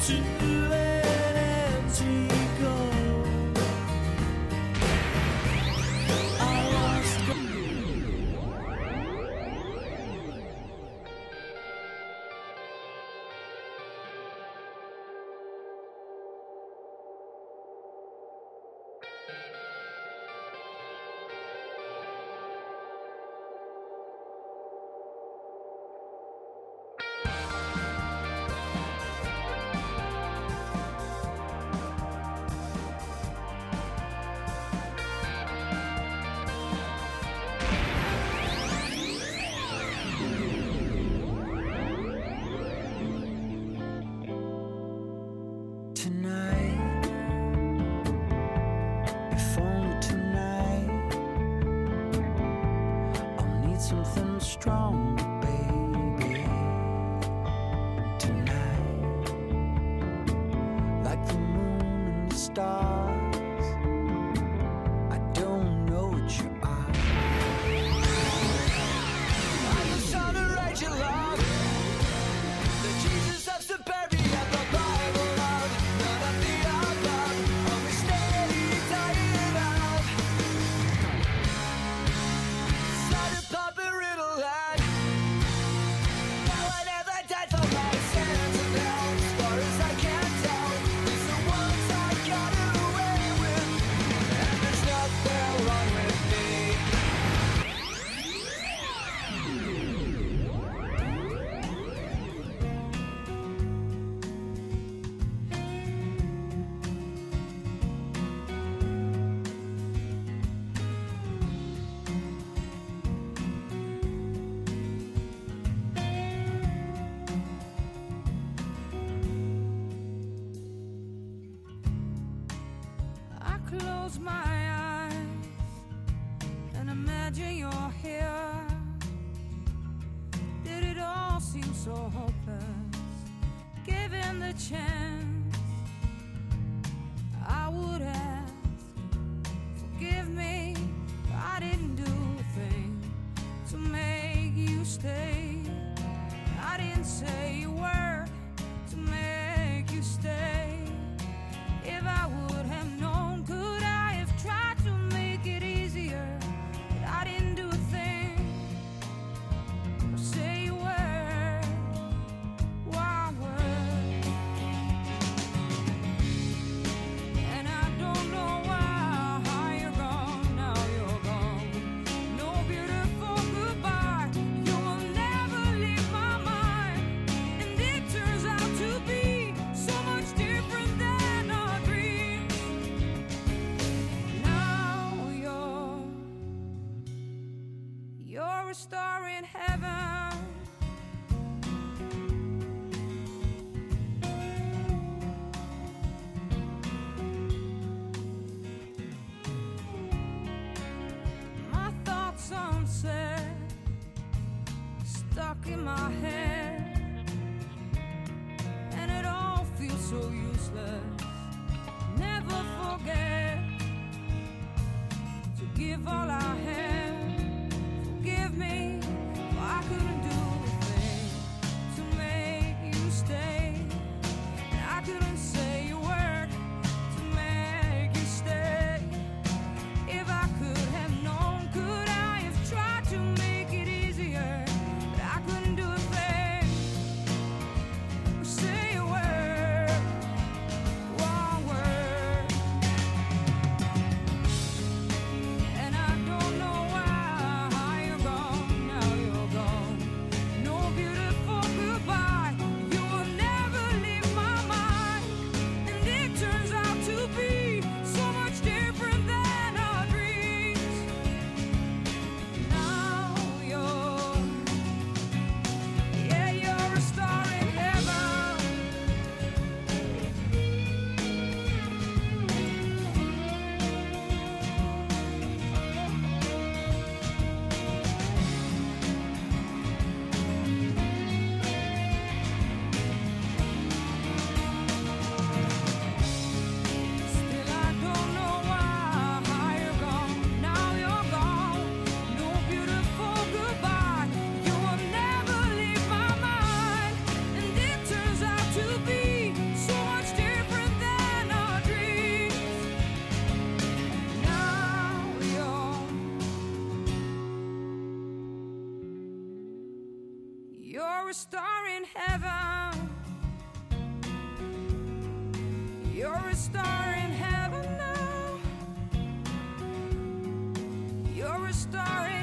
是。tonight. close my eyes and imagine you're here. Did it all seem so hopeless? Given the chance, I would ask, forgive me, I didn't do a thing to make you stay. I didn't say. in my head. a star in heaven. You're a star in heaven now. You're a star in